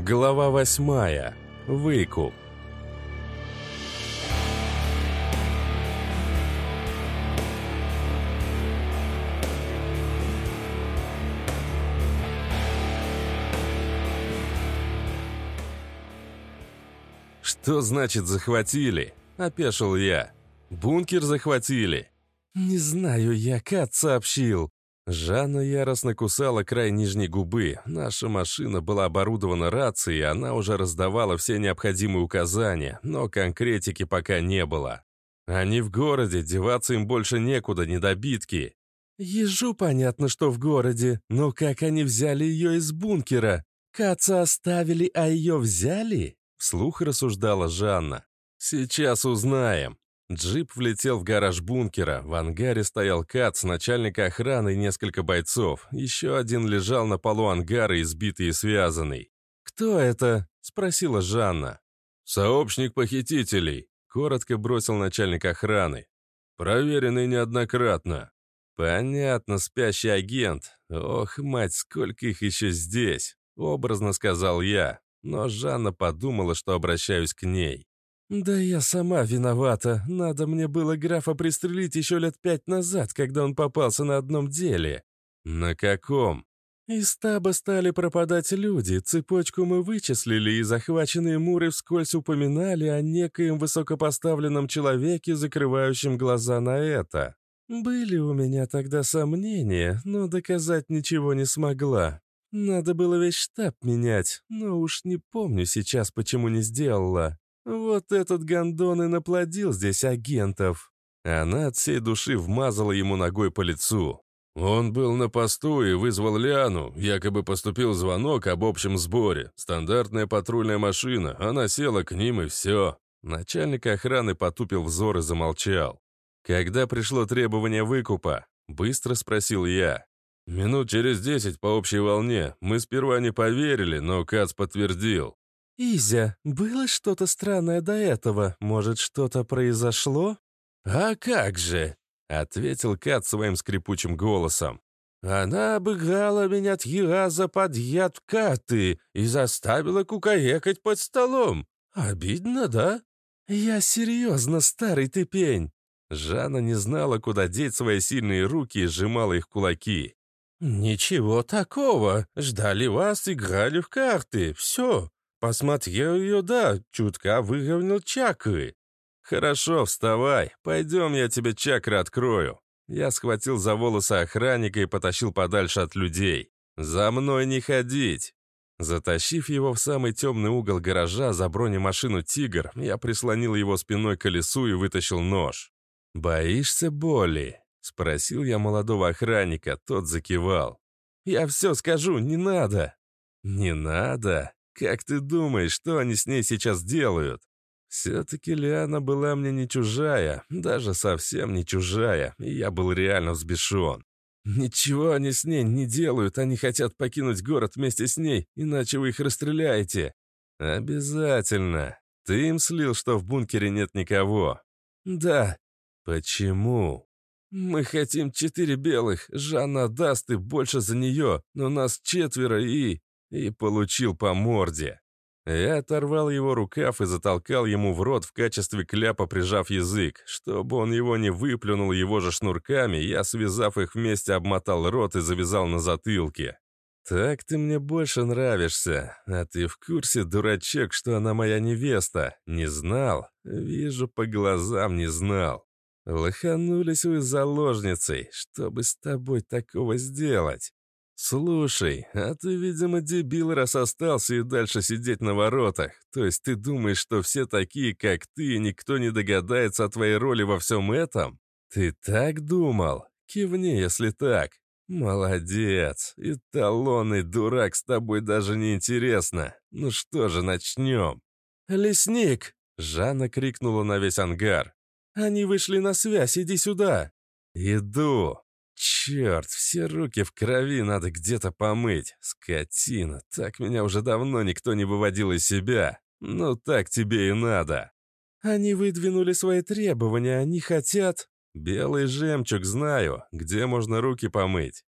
Глава восьмая. Выкуп. «Что значит захватили?» – опешил я. «Бункер захватили?» «Не знаю я, Кат сообщил». Жанна яростно кусала край нижней губы. Наша машина была оборудована рацией, она уже раздавала все необходимые указания, но конкретики пока не было. Они в городе, деваться им больше некуда, недобитки. Ежу понятно, что в городе, но как они взяли ее из бункера? Каца оставили, а ее взяли? Вслух рассуждала Жанна. «Сейчас узнаем». Джип влетел в гараж бункера. В ангаре стоял Кац, начальник охраны и несколько бойцов. Еще один лежал на полу ангара, избитый и связанный. «Кто это?» — спросила Жанна. «Сообщник похитителей», — коротко бросил начальник охраны. «Проверенный неоднократно». «Понятно, спящий агент. Ох, мать, сколько их еще здесь!» — образно сказал я но Жанна подумала, что обращаюсь к ней. «Да я сама виновата. Надо мне было графа пристрелить еще лет пять назад, когда он попался на одном деле». «На каком?» Из стаба стали пропадать люди, цепочку мы вычислили, и захваченные муры вскользь упоминали о некоем высокопоставленном человеке, закрывающем глаза на это. Были у меня тогда сомнения, но доказать ничего не смогла. Надо было весь штаб менять, но уж не помню сейчас, почему не сделала. Вот этот гондон и наплодил здесь агентов. Она от всей души вмазала ему ногой по лицу. Он был на посту и вызвал Лиану. Якобы поступил звонок об общем сборе. Стандартная патрульная машина. Она села к ним и все. Начальник охраны потупил взор и замолчал. Когда пришло требование выкупа, быстро спросил я. Минут через десять по общей волне. Мы сперва не поверили, но Кац подтвердил. «Изя, было что-то странное до этого? Может, что-то произошло?» «А как же?» — ответил Кат своим скрипучим голосом. «Она обыграла меня три раза подряд в карты и заставила кукарекать под столом. Обидно, да?» «Я серьезно, старый ты пень!» Жанна не знала, куда деть свои сильные руки и сжимала их кулаки. «Ничего такого. Ждали вас, играли в карты. Все. Посмотрел ее, да, чутка выровнял чакры». «Хорошо, вставай. Пойдем, я тебе чакры открою». Я схватил за волосы охранника и потащил подальше от людей. «За мной не ходить!» Затащив его в самый темный угол гаража за бронемашину «Тигр», я прислонил его спиной к колесу и вытащил нож. «Боишься боли?» Спросил я молодого охранника, тот закивал. «Я все скажу, не надо!» «Не надо? Как ты думаешь, что они с ней сейчас делают?» Все-таки Лиана была мне не чужая, даже совсем не чужая, и я был реально взбешен. «Ничего они с ней не делают, они хотят покинуть город вместе с ней, иначе вы их расстреляете». «Обязательно. Ты им слил, что в бункере нет никого?» «Да». «Почему?» «Мы хотим четыре белых. Жанна даст и больше за нее, но нас четверо и...» И получил по морде. Я оторвал его рукав и затолкал ему в рот в качестве кляпа, прижав язык. Чтобы он его не выплюнул его же шнурками, я, связав их вместе, обмотал рот и завязал на затылке. «Так ты мне больше нравишься. А ты в курсе, дурачок, что она моя невеста? Не знал? Вижу, по глазам не знал. Лоханулись вы заложницей, чтобы с тобой такого сделать. Слушай, а ты, видимо, дебил, раз остался и дальше сидеть на воротах. То есть ты думаешь, что все такие, как ты, и никто не догадается о твоей роли во всем этом? Ты так думал? Кивни, если так. Молодец. Эталонный дурак, с тобой даже не интересно. Ну что же, начнем. «Лесник!» — Жанна крикнула на весь ангар. Они вышли на связь, иди сюда!» «Иду!» «Черт, все руки в крови надо где-то помыть. Скотина, так меня уже давно никто не выводил из себя. Ну так тебе и надо». «Они выдвинули свои требования, они хотят...» «Белый жемчуг знаю, где можно руки помыть».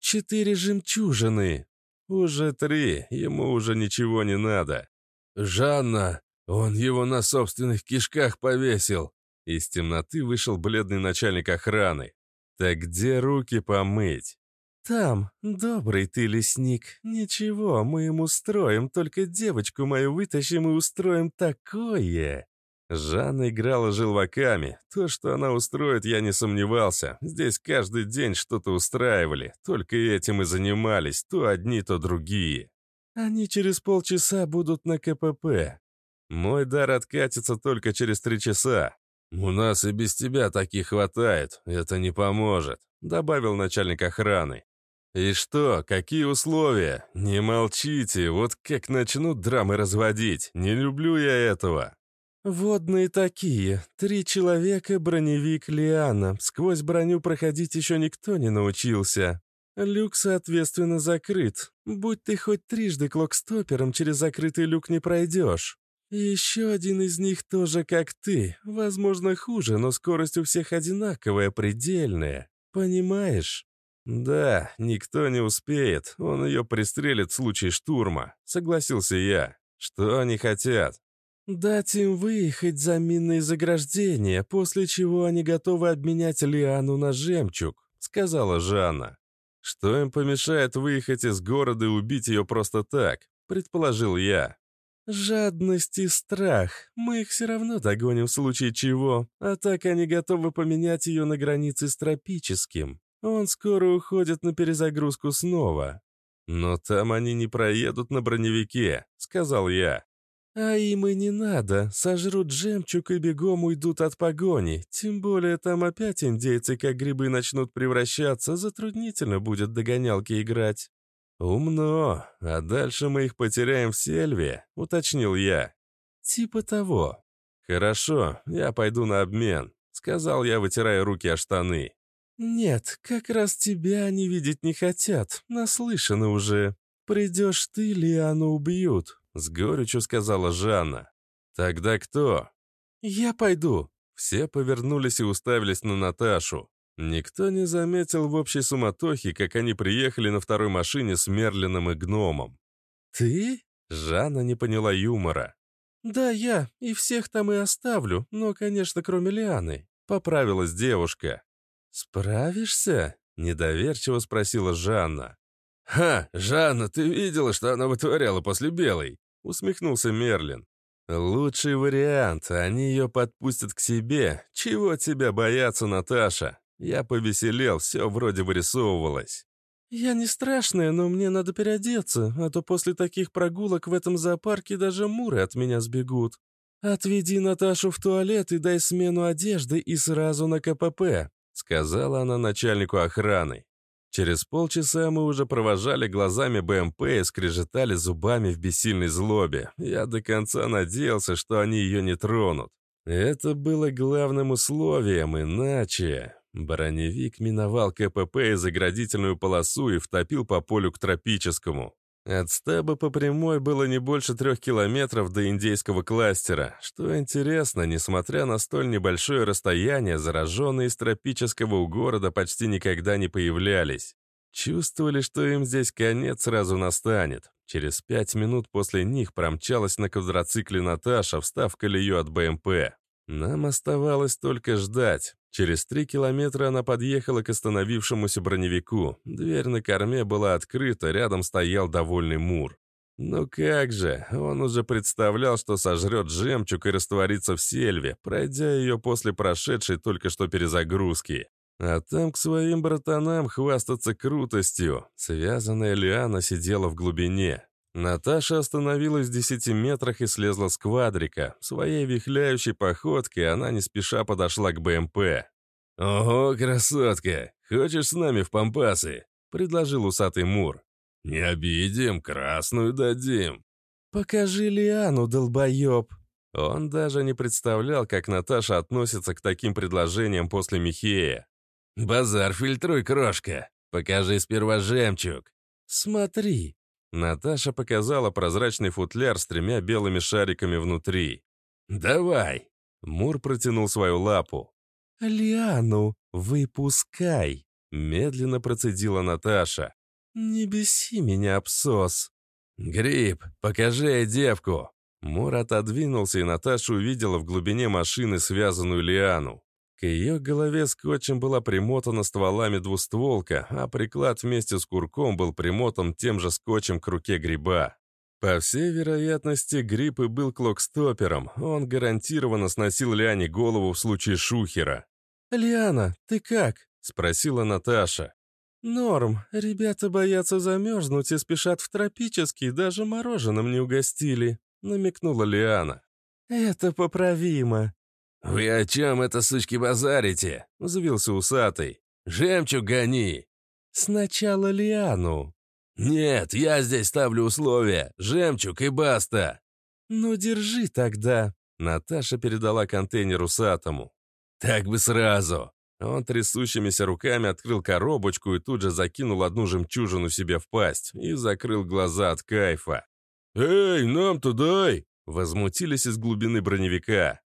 «Четыре жемчужины». Уже три, ему уже ничего не надо. «Жанна, он его на собственных кишках повесил!» Из темноты вышел бледный начальник охраны. «Так где руки помыть?» «Там, добрый ты лесник. Ничего, мы ему устроим, только девочку мою вытащим и устроим такое!» Жанна играла желваками. То, что она устроит, я не сомневался. Здесь каждый день что-то устраивали. Только этим и занимались. То одни, то другие. Они через полчаса будут на КПП. Мой дар откатится только через три часа. У нас и без тебя таких хватает. Это не поможет», — добавил начальник охраны. «И что, какие условия? Не молчите, вот как начнут драмы разводить. Не люблю я этого». «Водные такие. Три человека, броневик Лиана. Сквозь броню проходить еще никто не научился. Люк, соответственно, закрыт. Будь ты хоть трижды клокстопером, через закрытый люк не пройдешь. Еще один из них тоже как ты. Возможно, хуже, но скорость у всех одинаковая, предельная. Понимаешь?» «Да, никто не успеет. Он ее пристрелит в случае штурма», — согласился я. «Что они хотят?» «Дать им выехать за минные заграждения, после чего они готовы обменять Лиану на жемчуг», — сказала Жанна. «Что им помешает выехать из города и убить ее просто так?» — предположил я. «Жадность и страх. Мы их все равно догоним в случае чего, а так они готовы поменять ее на границе с тропическим. Он скоро уходит на перезагрузку снова». «Но там они не проедут на броневике», — сказал я. А им и не надо, сожрут жемчуг и бегом уйдут от погони. Тем более там опять индейцы как грибы начнут превращаться, затруднительно будет догонялки играть. «Умно. А дальше мы их потеряем в сельве», — уточнил я. «Типа того». «Хорошо, я пойду на обмен», — сказал я, вытирая руки о штаны. «Нет, как раз тебя они видеть не хотят, наслышаны уже. Придешь ты, Лиану убьют, с горечью сказала Жанна. «Тогда кто?» «Я пойду». Все повернулись и уставились на Наташу. Никто не заметил в общей суматохе, как они приехали на второй машине с Мерлином и гномом. «Ты?» Жанна не поняла юмора. «Да, я. И всех там и оставлю, но, конечно, кроме Лианы», — поправилась девушка. «Справишься?» — недоверчиво спросила Жанна. «Ха, Жанна, ты видела, что она вытворяла после Белой?» усмехнулся Мерлин. «Лучший вариант. Они ее подпустят к себе. Чего тебя бояться, Наташа?» Я повеселел, все вроде вырисовывалось. «Я не страшная, но мне надо переодеться, а то после таких прогулок в этом зоопарке даже муры от меня сбегут. Отведи Наташу в туалет и дай смену одежды и сразу на КПП», сказала она начальнику охраны. Через полчаса мы уже провожали глазами БМП и скрежетали зубами в бессильной злобе. Я до конца надеялся, что они ее не тронут. Это было главным условием, иначе... Броневик миновал КПП и заградительную полосу и втопил по полю к тропическому. От стаба по прямой было не больше трех километров до индейского кластера. Что интересно, несмотря на столь небольшое расстояние, зараженные из тропического города почти никогда не появлялись. Чувствовали, что им здесь конец сразу настанет. Через пять минут после них промчалась на квадроцикле Наташа, встав колею от БМП. Нам оставалось только ждать. Через три километра она подъехала к остановившемуся броневику. Дверь на корме была открыта, рядом стоял довольный Мур. Ну как же, он уже представлял, что сожрет жемчуг и растворится в сельве, пройдя ее после прошедшей только что перезагрузки. А там к своим братанам хвастаться крутостью. Связанная Лиана сидела в глубине. Наташа остановилась в десяти метрах и слезла с квадрика. Своей вихляющей походкой она не спеша подошла к БМП. «Ого, красотка! Хочешь с нами в Пампасы?» — предложил усатый Мур. «Не обидим, красную дадим». «Покажи Лиану, долбоеб!» Он даже не представлял, как Наташа относится к таким предложениям после Михея. «Базар фильтруй, крошка! Покажи сперва жемчуг!» «Смотри!» Наташа показала прозрачный футляр с тремя белыми шариками внутри. «Давай!» Мур протянул свою лапу. «Лиану, выпускай!» Медленно процедила Наташа. «Не беси меня, псос!» «Гриб, покажи девку!» Мур отодвинулся, и Наташа увидела в глубине машины связанную лиану. Ее голове скотчем была примотана стволами двустволка, а приклад вместе с курком был примотан тем же скотчем к руке гриба. По всей вероятности, гриб и был клокстопером. Он гарантированно сносил Лиане голову в случае шухера. «Лиана, ты как?» — спросила Наташа. «Норм. Ребята боятся замерзнуть и спешат в тропический, даже мороженым не угостили», — намекнула Лиана. «Это поправимо». «Вы о чем это, сучки, базарите?» — взвился усатый. «Жемчуг гони!» «Сначала Лиану». «Нет, я здесь ставлю условия. Жемчуг и баста». «Ну, держи тогда». Наташа передала контейнер усатому. «Так бы сразу!» Он трясущимися руками открыл коробочку и тут же закинул одну жемчужину себе в пасть и закрыл глаза от кайфа. «Эй, нам-то дай!» — возмутились из глубины броневика.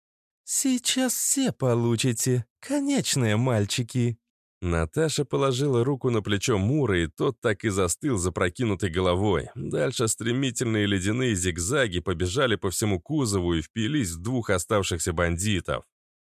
«Сейчас все получите. Конечные мальчики!» Наташа положила руку на плечо Мура, и тот так и застыл запрокинутой головой. Дальше стремительные ледяные зигзаги побежали по всему кузову и впились в двух оставшихся бандитов.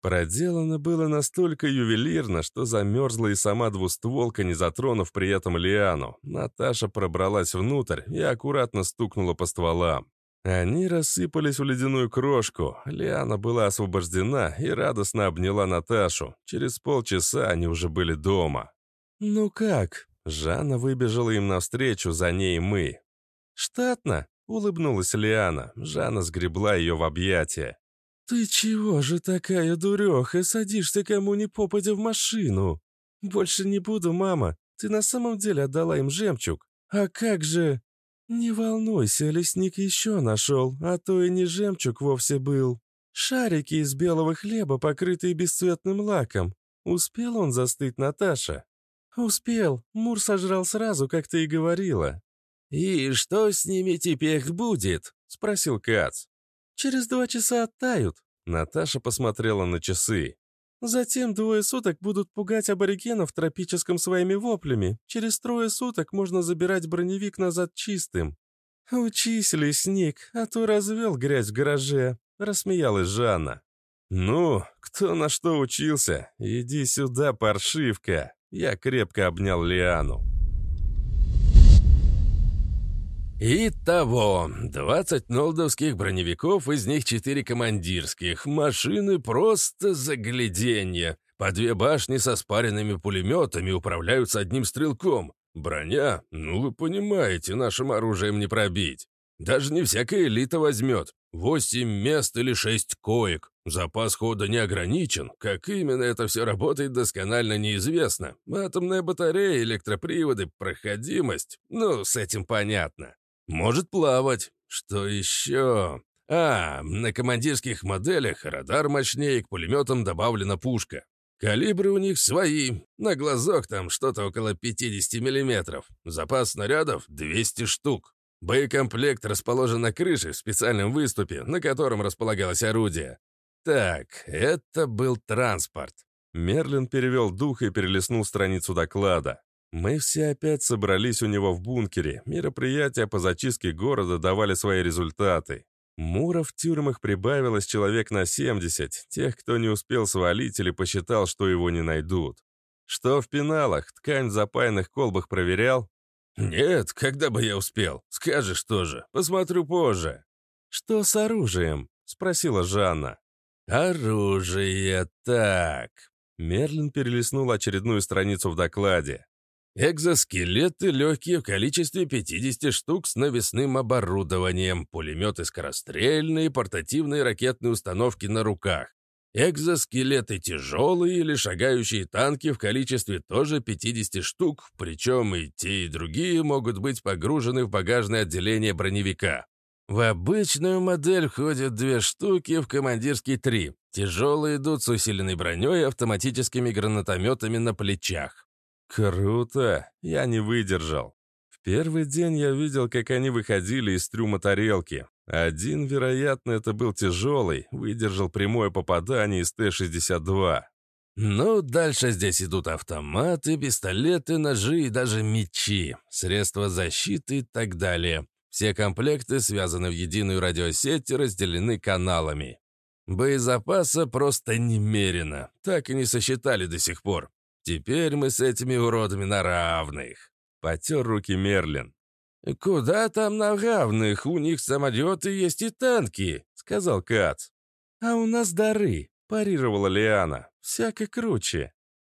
Проделано было настолько ювелирно, что замерзла и сама двустволка, не затронув при этом Лиану. Наташа пробралась внутрь и аккуратно стукнула по стволам. Они рассыпались в ледяную крошку. Лиана была освобождена и радостно обняла Наташу. Через полчаса они уже были дома. «Ну как?» Жанна выбежала им навстречу, за ней мы. «Штатно?» — улыбнулась Лиана. Жанна сгребла ее в объятия. «Ты чего же такая дуреха, садишься кому ни попадя в машину? Больше не буду, мама. Ты на самом деле отдала им жемчуг. А как же...» «Не волнуйся, лесник еще нашел, а то и не жемчуг вовсе был. Шарики из белого хлеба, покрытые бесцветным лаком. Успел он застыть, Наташа?» «Успел. Мур сожрал сразу, как ты и говорила». «И что с ними теперь будет?» — спросил Кац. Через два часа оттают». Наташа посмотрела на часы. Затем двое суток будут пугать аборигенов тропическом своими воплями. Через трое суток можно забирать броневик назад чистым. «Учись, лесник, а то развел грязь в гараже», — рассмеялась Жанна. «Ну, кто на что учился? Иди сюда, паршивка!» Я крепко обнял Лиану. Итого, 20 нолдовских броневиков, из них 4 командирских. Машины просто загляденье. По две башни со спаренными пулеметами управляются одним стрелком. Броня, ну вы понимаете, нашим оружием не пробить. Даже не всякая элита возьмет. Восемь мест или шесть коек. Запас хода не ограничен. Как именно это все работает, досконально неизвестно. Атомная батарея, электроприводы, проходимость. Ну, с этим понятно. Может плавать. Что еще? А, на командирских моделях радар мощнее, к пулеметам добавлена пушка. Калибры у них свои. На глазок там что-то около 50 миллиметров. Запас снарядов — 200 штук. Боекомплект расположен на крыше в специальном выступе, на котором располагалось орудие. Так, это был транспорт. Мерлин перевел дух и перелистнул страницу доклада. Мы все опять собрались у него в бункере. Мероприятия по зачистке города давали свои результаты. Мура в тюрьмах прибавилось человек на 70, тех, кто не успел свалить или посчитал, что его не найдут. Что в пеналах, ткань в запаянных колбах проверял? «Нет, когда бы я успел? Скажешь тоже. Посмотрю позже». «Что с оружием?» — спросила Жанна. «Оружие, так...» Мерлин перелистнул очередную страницу в докладе. Экзоскелеты легкие в количестве 50 штук с навесным оборудованием, пулеметы скорострельные, портативные ракетные установки на руках. Экзоскелеты тяжелые или шагающие танки в количестве тоже 50 штук, причем и те, и другие могут быть погружены в багажное отделение броневика. В обычную модель входят две штуки, в командирский три. Тяжелые идут с усиленной броней и автоматическими гранатометами на плечах. Круто! Я не выдержал. В первый день я видел, как они выходили из трюма тарелки. Один, вероятно, это был тяжелый, выдержал прямое попадание из Т-62. Ну, дальше здесь идут автоматы, пистолеты, ножи и даже мечи, средства защиты и так далее. Все комплекты связаны в единую радиосеть и разделены каналами. Боезапаса просто немерено, так и не сосчитали до сих пор. Теперь мы с этими уродами на равных. Потер руки Мерлин. «Куда там на равных? У них самолеты есть и танки», — сказал Кац. «А у нас дары», — парировала Лиана. «Всяко круче».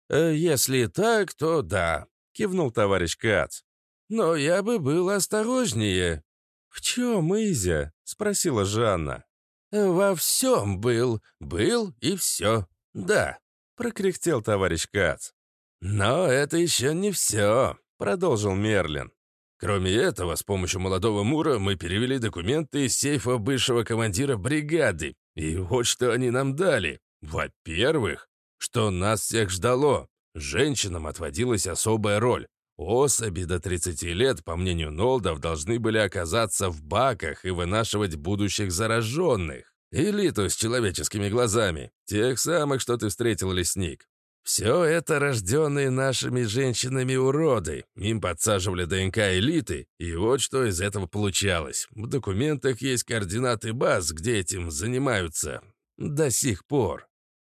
«Э, «Если так, то да», — кивнул товарищ Кац. «Но я бы был осторожнее». «В чем, Изя?» — спросила Жанна. «Во всем был. Был и все. Да», — прокряхтел товарищ Кац. «Но это еще не все», — продолжил Мерлин. Кроме этого, с помощью молодого Мура мы перевели документы из сейфа бывшего командира бригады. И вот что они нам дали. Во-первых, что нас всех ждало. Женщинам отводилась особая роль. Особи до 30 лет, по мнению Нолдов, должны были оказаться в баках и вынашивать будущих зараженных. Элиту с человеческими глазами. Тех самых, что ты встретил, лесник. Все это рожденные нашими женщинами уроды. Им подсаживали ДНК элиты, и вот что из этого получалось. В документах есть координаты баз, где этим занимаются. До сих пор.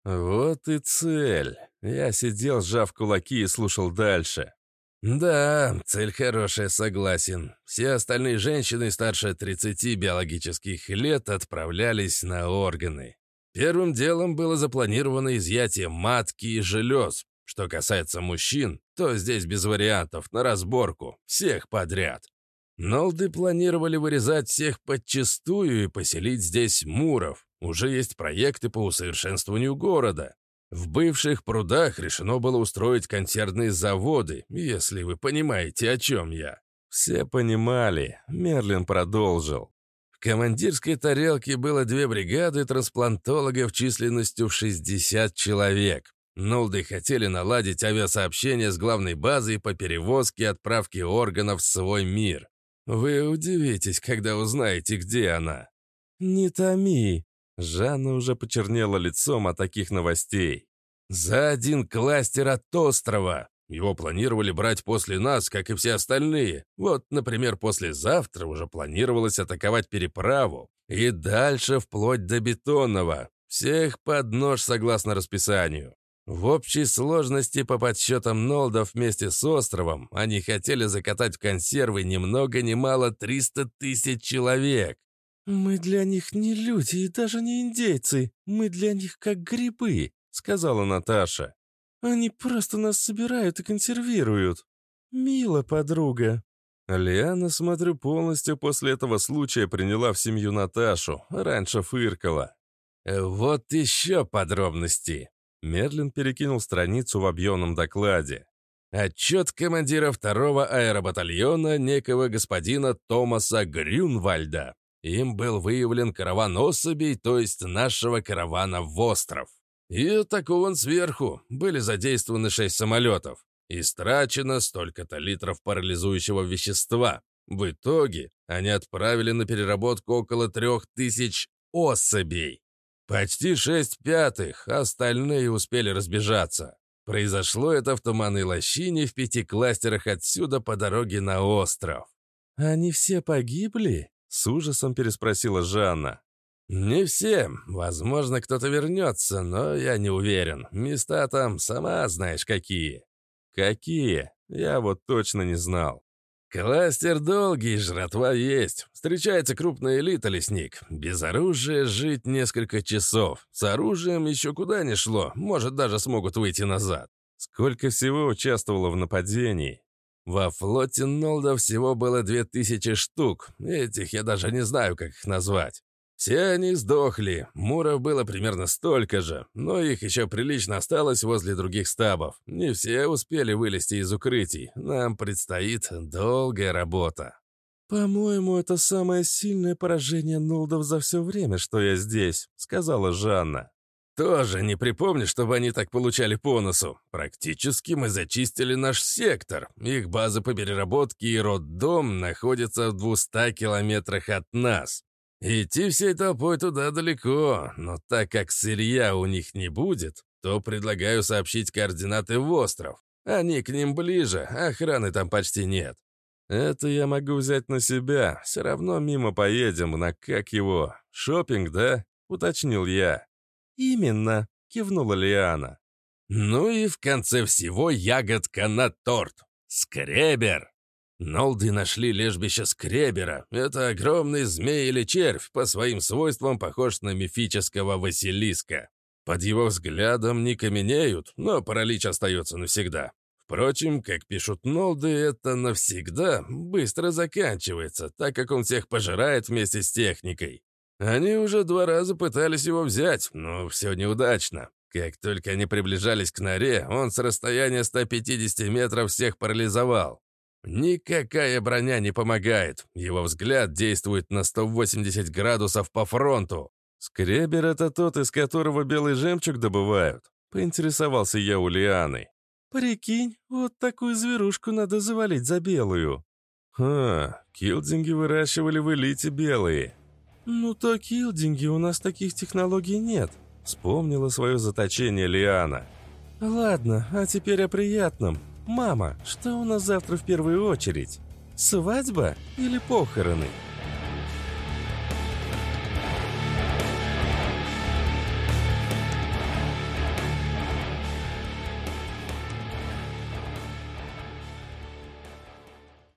Вот и цель. Я сидел, сжав кулаки и слушал дальше. Да, цель хорошая, согласен. Все остальные женщины старше 30 биологических лет отправлялись на органы. Первым делом было запланировано изъятие матки и желез. Что касается мужчин, то здесь без вариантов, на разборку, всех подряд. Нолды планировали вырезать всех подчистую и поселить здесь муров. Уже есть проекты по усовершенствованию города. В бывших прудах решено было устроить консервные заводы, если вы понимаете, о чем я. Все понимали. Мерлин продолжил. В командирской тарелке было две бригады трансплантологов численностью в 60 человек. Нолды хотели наладить авиасообщение с главной базой по перевозке и отправке органов в свой мир. Вы удивитесь, когда узнаете, где она. «Не томи!» Жанна уже почернела лицом от таких новостей. «За один кластер от острова! Его планировали брать после нас, как и все остальные. Вот, например, послезавтра уже планировалось атаковать переправу. И дальше вплоть до бетонного. Всех под нож согласно расписанию. В общей сложности по подсчетам Нолдов вместе с островом они хотели закатать в консервы ни много ни мало 300 тысяч человек. «Мы для них не люди и даже не индейцы. Мы для них как грибы», — сказала Наташа. Они просто нас собирают и консервируют. Мило, подруга». Лиана, смотрю, полностью после этого случая приняла в семью Наташу, раньше фыркала. «Э, «Вот еще подробности». Мерлин перекинул страницу в объемном докладе. Отчет командира второго аэробатальона некого господина Томаса Грюнвальда. Им был выявлен караван особей, то есть нашего каравана в остров. И атакован сверху. Были задействованы шесть самолетов. Истрачено столько-то литров парализующего вещества. В итоге они отправили на переработку около трех тысяч особей. Почти шесть пятых, остальные успели разбежаться. Произошло это в Туманной лощине в пяти кластерах отсюда по дороге на остров. «Они все погибли?» — с ужасом переспросила Жанна. «Не все. Возможно, кто-то вернется, но я не уверен. Места там сама знаешь какие». «Какие? Я вот точно не знал». «Кластер долгий, жратва есть. Встречается крупная элита, лесник. Без оружия жить несколько часов. С оружием еще куда не шло. Может, даже смогут выйти назад». «Сколько всего участвовало в нападении?» Во флоте Нолда всего было две тысячи штук. Этих я даже не знаю, как их назвать. Все они сдохли, муров было примерно столько же, но их еще прилично осталось возле других стабов. Не все успели вылезти из укрытий, нам предстоит долгая работа. «По-моему, это самое сильное поражение Нулдов за все время, что я здесь», — сказала Жанна. «Тоже не припомню, чтобы они так получали по носу. Практически мы зачистили наш сектор. Их база по переработке и роддом находятся в 200 километрах от нас. Идти всей толпой туда далеко, но так как сырья у них не будет, то предлагаю сообщить координаты в остров. Они к ним ближе, охраны там почти нет. Это я могу взять на себя. Все равно мимо поедем на как его. Шопинг, да? Уточнил я. Именно, кивнула Лиана. Ну и в конце всего ягодка на торт. Скребер. Нолды нашли лежбище скребера. Это огромный змей или червь, по своим свойствам похож на мифического Василиска. Под его взглядом не каменеют, но паралич остается навсегда. Впрочем, как пишут Нолды, это навсегда быстро заканчивается, так как он всех пожирает вместе с техникой. Они уже два раза пытались его взять, но все неудачно. Как только они приближались к норе, он с расстояния 150 метров всех парализовал. Никакая броня не помогает. Его взгляд действует на 180 градусов по фронту. «Скребер — это тот, из которого белый жемчуг добывают?» — поинтересовался я у Лианы. «Прикинь, вот такую зверушку надо завалить за белую». «Ха, килдинги выращивали в элите белые». «Ну то килдинги, у нас таких технологий нет», — вспомнила свое заточение Лиана. «Ладно, а теперь о приятном. «Мама, что у нас завтра в первую очередь? Свадьба или похороны?»